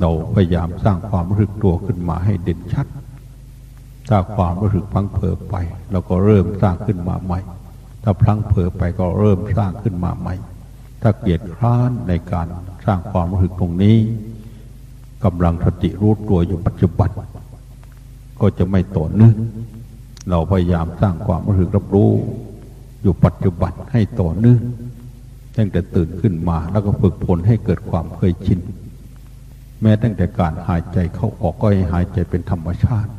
เราพยายามสร้างความรู้สึกตัวขึ้นมาให้เด่นชัด ถ้าความรู้สึกพังเผลอไป เราก็เริ่มสร้างขึ้นมาใหม่ ถ้าพลังเผลอไปก็เริ่มสร้างขึ้นมาใหม่ ถ้าเกียดคร้านในการสร้างความรู้สึกตรงนี้กำลังสติรู้ตัวอยู่ปัจจุบัน ก็จะไม่ต่อเนื่องเราพยายามสร้างความรู้สึกรับรู้ อยู่ปัจจุบันให้ต่อเนื่องตั้งแต่ตื่นขึ้นมาแล้วก็ฝึกฝนให้เกิดความเคยชิน แม้ตั้งแต่การหายใจเข้าออกก็ให้หายใจเป็นธรรมชาติ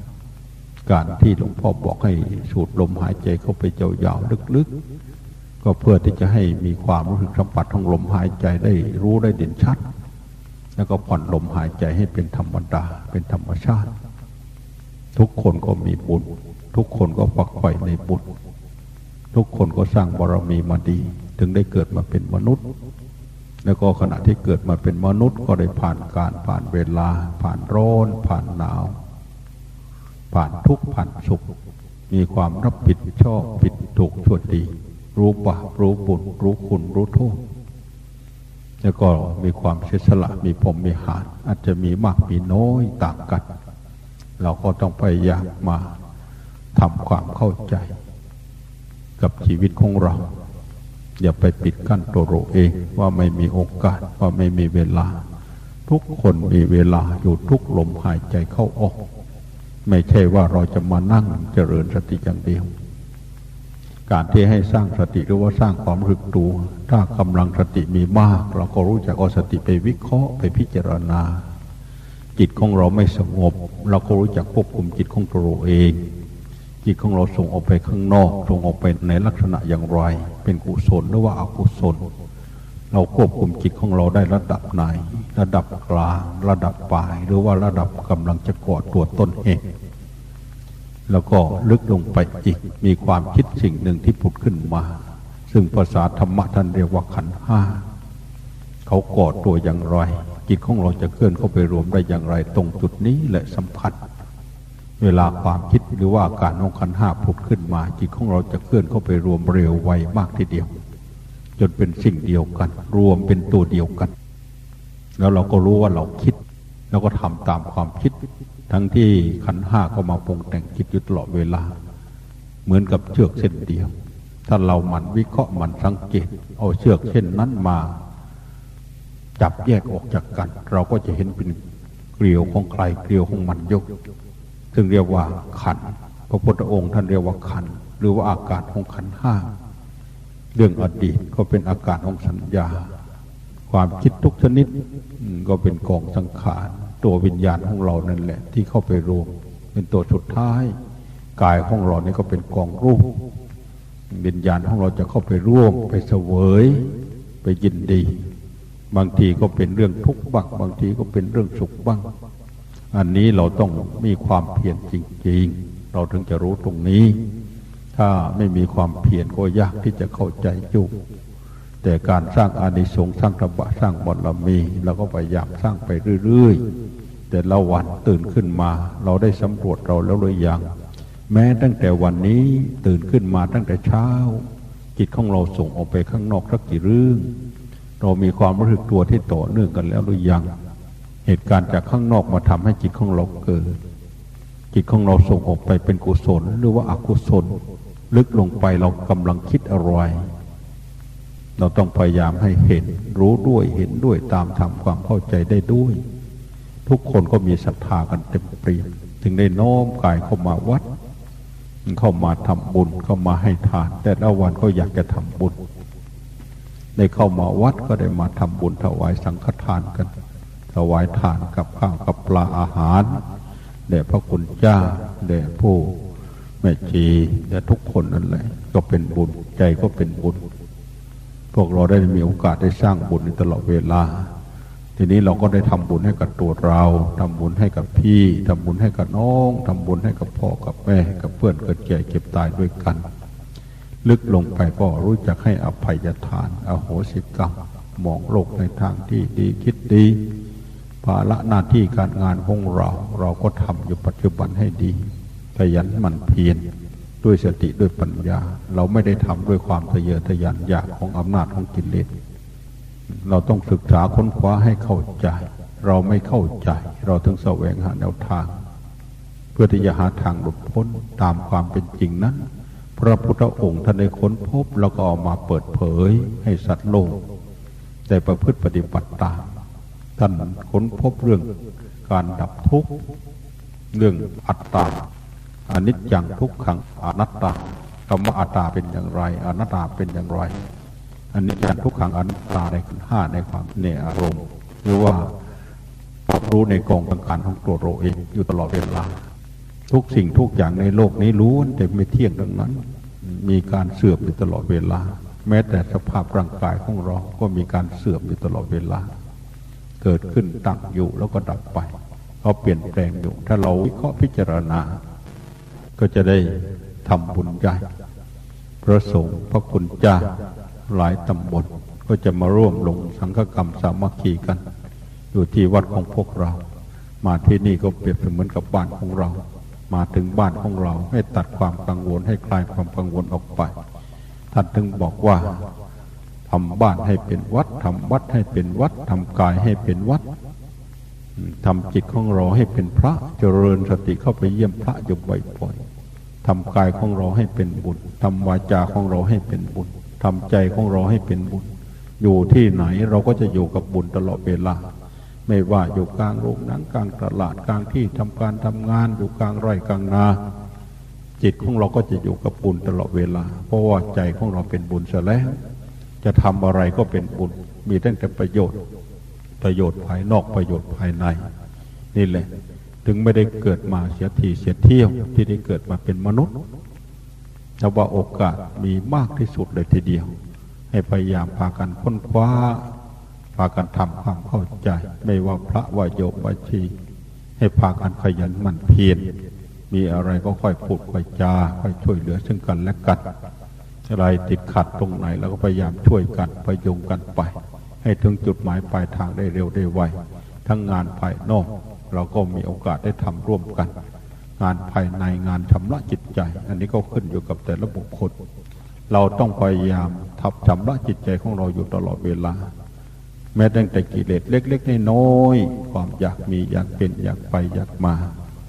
การที่หลวงพ่อบอกให้สูดลมหายใจเข้าไปยาวๆลึกๆ ก็เพื่อที่จะให้มีความรู้สึกสัมผัสของลมหายใจได้รู้ได้เด่นชัด แล้วก็ผ่อนลมหายใจให้เป็นธรรมดาเป็นธรรมชาติ ทุกคนก็มีบุญทุกคนก็ฝักใฝ่ในบุญทุกคนก็สร้างบารมีมาดี ถึงได้เกิดมาเป็นมนุษย์ แล้วก็ขณะที่เกิดมาเป็นมนุษย์ก็ได้ผ่านการผ่านเวลา ผ่านร้อน ผ่านหนาว ผ่านทุกข์ผ่านสุข มีความรับผิดชอบผิดถูกชั่วดี รู้บาปรู้บุญรู้คุณรู้โทษแล้วก็มีความเสียสละมีผมมีหารอาจจะมีมากมีน้อยต่างกัน เราก็ต้องพยายามมาทำความเข้าใจ กับชีวิตของเรา อย่าไปปิดกั้นตัวเราเองว่าไม่มีโอกาสว่าไม่มีเวลา ทุกคนมีเวลาอยู่ทุกลมหายใจเข้าออก ไม่ใช่ว่าเราจะมานั่งเจริญสติอย่างเดียว การที่ให้สร้างสติหรือว่าสร้างความรึกตัว ถ้ากำลังสติมีมาก เราก็รู้จักเอาสติไปวิเคราะห์ไปพิจารณา จิตของเราไม่สงบ เราก็รู้จักควบคุมจิตของตัวเราเอง จิตของเราส่งออกไปข้างนอก ส่งออกไปในลักษณะอย่างไร เป็นกุศลหรือว่าอกุศล เราควบคุมจิตของเราได้ระดับไหน ระดับกลางระดับปลาย หรือว่าระดับกำลังจะก่อตัวต้นเหตุแล้วก็ลึกลงไปอีกมีความคิดสิ่งหนึ่งที่ผุดขึ้นมา ซึ่งภาษาธรรมะท่านเรียกว่าขันห้าเขาก่อตัวอย่างไร จิตของเราจะเคลื่อนเข้าไปรวมได้อย่างไร ตรงจุดนี้แหละสำคัญ เวลาความคิดหรือว่าการองขันห้าผุดขึ้นมาจิตของเราจะเคลื่อนเข้าไปรวมเร็วไวมากทีเดียว จนเป็นสิ่งเดียวกัน รวมเป็นตัวเดียวกัน แล้วเราก็รู้ว่าเราคิด แล้วก็ทำตามความคิด ทั้งที่ขันห้าก็มาปรุงแต่งคิดอยู่ตลอดเวลา เหมือนกับเชือกเส้นเดียว ถ้าเราหมั่นวิเคราะห์หมั่นสังเกต เอาเชือกเส้นนั้นมา จับแยกออกจากกัน เราก็จะเห็นเป็นเกลียวของใครเกลียวของมันยก ซึ่งเรียกว่าขันพระพุทธองค์ท่านเรียกว่าขันหรือว่าอากาศของขันห้าเรื่องอดีตก็เป็นอากาศของสัญญา ความคิดทุกชนิดก็เป็นกองสังขารตัววิญญาณของเรานั่นแหละ ที่เข้าไปรวม เป็นตัวสุดท้ายกายของเรานี่ก็เป็นกองรูปวิญญาณของเราจะเข้าไปร่วมไปเสวยไปยินดี บางทีก็เป็นเรื่องทุกข์บ้างบางทีก็เป็นเรื่องสุขบ้าง อันนี้เราต้องมีความเพียรจริง ๆ เราถึงจะรู้ตรงนี้ ถ้าไม่มีความเพียรก็ยากที่จะเข้าใจจุกแต่การสร้างอานิสงส์สร้างตบะสร้างบารมีเราก็พยายามสร้างไปเรื่อยๆ แต่ละวันตื่นขึ้นมา เราได้สำรวจเราแล้วหรือยังแม้ตั้งแต่วันนี้ตื่นขึ้นมาตั้งแต่เช้า จิตของเราส่งออกไปข้างนอกสักกี่เรื่อง เรามีความรู้สึกตัวที่ต่อเนื่องกันแล้วหรือยัง เหตุการณ์จากข้างนอกมาทำให้จิตของเราเกิด จิตของเราส่งออกไปเป็นกุศลหรือว่าอกุศล ลึกลงไปเรากำลังคิดอะไร เราต้องพยายามให้เห็น รู้ด้วยเห็นด้วยตามทำความเข้าใจได้ด้วย ทุกคนก็มีศรัทธากันเต็มเปี่ยมถึงได้น้อมกายเข้ามาวัด เข้ามาทำบุญเข้ามาให้ทาน แต่ละวันก็อยากจะทำบุญได้เข้ามาวัดก็ได้มาทำบุญถวายสังฆทานกัน ถวายทานกับข้าวกับปลาอาหารแด่พระคุณเจ้าแด่ผู้แม่ชีแด่ทุกคนนั่นแหละก็เป็นบุญใจก็เป็นบุญ พวกเราได้มีโอกาสได้สร้างบุญในตลอดเวลา ทีนี้เราก็ได้ทำบุญให้กับตัวเราทำบุญให้กับพี่ทำบุญให้กับน้องทำบุญให้กับพ่อกับแม่กับเพื่อนเกิดแก่เก็บตายด้วยกัน ลึกลงไปก็รู้จักให้อภัยทานอโหสิกรรมมองโลกในทางที่ดีคิดดี ภาระหน้าที่การงานของเรา เราก็ทำอยู่ปัจจุบันให้ดีขยันหมั่นเพียรด้วยสติด้วยปัญญา เราไม่ได้ทำด้วยความทะเยอทะยานอยากของอำนาจของกิเลสเราต้องศึกษาค้นคว้าให้เข้าใจ เราไม่เข้าใจ เราถึงแสวงหาแนวทาง เพื่อที่จะหาทางหลุดพ้นตามความเป็นจริงนั้น พระพุทธองค์ท่านได้ค้นพบแล้วก็ออกมาเปิดเผยให้สัตว์โลกได้ประพฤติปฏิบัติตาม ท่านค้นพบเรื่องการดับทุกข์เรื่องอัตตาอนิจจังทุกขังอนัตตาคำว่าอัตตาเป็นอย่างไร อนัตตาเป็นอย่างไรอันนี้จังทุกขังอนัตตาในห้าในความในอารมณ์ หรือว่ารู้ในกองสังขารของตัวเราเองอยู่ตลอดเวลา ทุกสิ่งทุกอย่างในโลกนี้รู้แต่ไม่เที่ยงดังนั้น มีการเสื่อมอยู่ตลอดเวลา แม้แต่สภาพร่างกายของเราก็มีการเสื่อมอยู่ตลอดเวลา เกิดขึ้นตั้งอยู่แล้วก็ดับไปเขาเปลี่ยนแปลงอยู่ ถ้าเราวิเคราะห์พิจารณา ก็จะได้ทำบุญใจพระสงฆ์พระคุณเจ้าหลายตำบลก็จะมาร่วมลงสังฆกรรมสามัคคีกัน อยู่ที่วัดของพวกเรา มาที่นี่ก็เปรียบเสมือนกับบ้านของเรา มาถึงบ้านของเราให้ตัดความกังวลให้คลายความกังวลออกไปท่านถึงบอกว่า ทำบ้านให้เป็นวัดทำวัดให้เป็นวัดทำกายให้เป็นวัดทำจิตของเราให้เป็นพระเจริญสติเข้าไปเยี่ยมพระอยู่บ่อยๆทำกายของเราให้เป็นบุญทำวาจาของเราให้เป็นบุญทำใจของเราให้เป็นบุญ อยู่ที่ไหนเราก็จะอยู่กับบุญตลอดเวลา ไม่ว่าอยู่กลางโรงหนังกลางตลาดกลางที่ทำการทำงานอยู่กลางไร่กลางนาจิตของเราก็จะอยู่กับบุญตลอดเวลา เพราะว่าใจของเราเป็นบุญเสียแล้ว จะทำอะไรก็เป็นบุญ มีตั้งแต่ประโยชน์ ประโยชน์ภายนอกประโยชน์ภายใน นี่แหละ ถึงไม่ได้เกิดมาเสียทีเสียเที่ยว ที่ได้เกิดมาเป็นมนุษย์แต่ว่าโอกาสมีมากที่สุดเลยทีเดียว ให้พยายามพากันค้นคว้า พากันทำความเข้าใจ ไม่ว่าพระว่าโยมว่าชีให้พากันขยันหมั่นเพียรมีอะไรก็ค่อยพูดค่อยจาค่อยช่วยเหลือซึ่งกันและกัน อะไรติดขัดตรงไหนเราก็พยายามช่วยกันพยุงกันไป ให้ถึงจุดหมายปลายทางได้เร็วได้ไวทั้งงานภายนอก เราก็มีโอกาสได้ทำร่วมกัน งานภายในงานชำระจิตใจ อันนี้ก็ขึ้นอยู่กับแต่ละบุคคล เราต้องพยายามทับชำระจิตใจของเราอยู่ตลอดเวลา แม้ตั้งแต่กิเลสเล็กๆน้อยๆความอยากมีอยากเป็นอยากไปอยากมา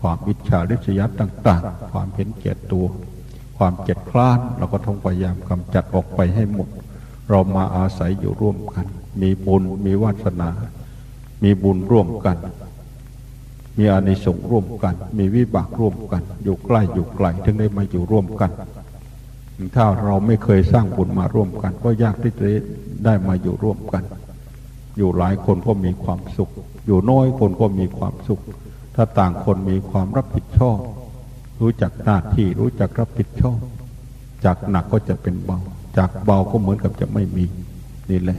ความอิจฉาริษยาต่าง ๆ ความเห็นแก่ตัว ความเจ็ดคลาน เราก็ต้องพยายามกำจัดออกไปให้หมด เรามาอาศัยอยู่ร่วมกัน มีบุญมีวาสนา มีบุญร่วมกัน มีอานิสงส์ร่วมกัน มีวิบากร่วมกัน อยู่ใกล้อยู่ไกลถึงได้มาอยู่ร่วมกัน ถ้าเราไม่เคยสร้างบุญมาร่วมกัน ก็ยากที่จะได้มาอยู่ร่วมกัน อยู่หลายคนก็มีความสุข อยู่น้อยคนก็มีความสุข ถ้าต่างคนมีความรับผิดชอบ รู้จักหน้าที่รู้จักรับผิดชอบ จากหนักก็จะเป็นเบา จากเบาก็เหมือนกับจะไม่มี นี่แหละ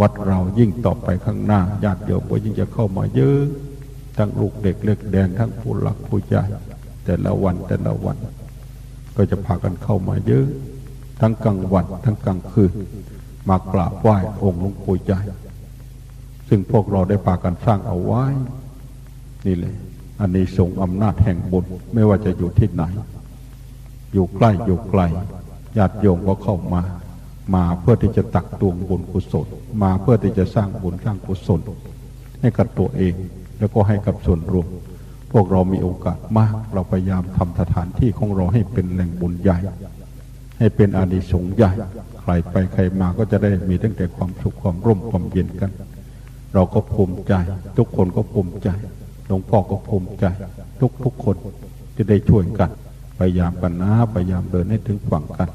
วัดเรายิ่งต่อไปข้างหน้าญาติโยมก็ยิ่งจะเข้ามาเยอะ ทั้งลูกเด็กเล็กแดงทั้งผู้หลักผู้ใหญ่แต่ละวันแต่ละวัน ก็จะพากันเข้ามาเยอะ ทั้งกลางวันทั้งกลางคืนมากราบไหว้องค์หลวงปู่ใหญ่ซึ่งพวกเราได้พากันสร้างเอาไว้ นี่เลย อันนี้ส่งอำนาจแห่งบุญไม่ว่าจะอยู่ที่ไหน อยู่ใกล้อยู่ไกลญาติโยมก็เข้ามา มาเพื่อที่จะตักตวงบุญกุศล มาเพื่อที่จะสร้างบุญสร้างกุศล ให้กับตัวเองแล้วก็ให้กับส่วนรวม พวกเรามีโอกาสมาก เราพยายามทำสถานที่ของเราให้เป็นแหล่งบุญใหญ่ ให้เป็นอานิสงส์ใหญ่ ใครไปใครมาก็จะได้มีตั้งแต่ความสุขความร่มความเย็นกัน เราก็ภูมิใจ ทุกคนก็ภูมิใจ หลวงพ่อก็ภูมิใจทุกทุกคนจะได้ช่วยกันพยายามกันนะพยายามเดินให้ถึงฝั่งกัน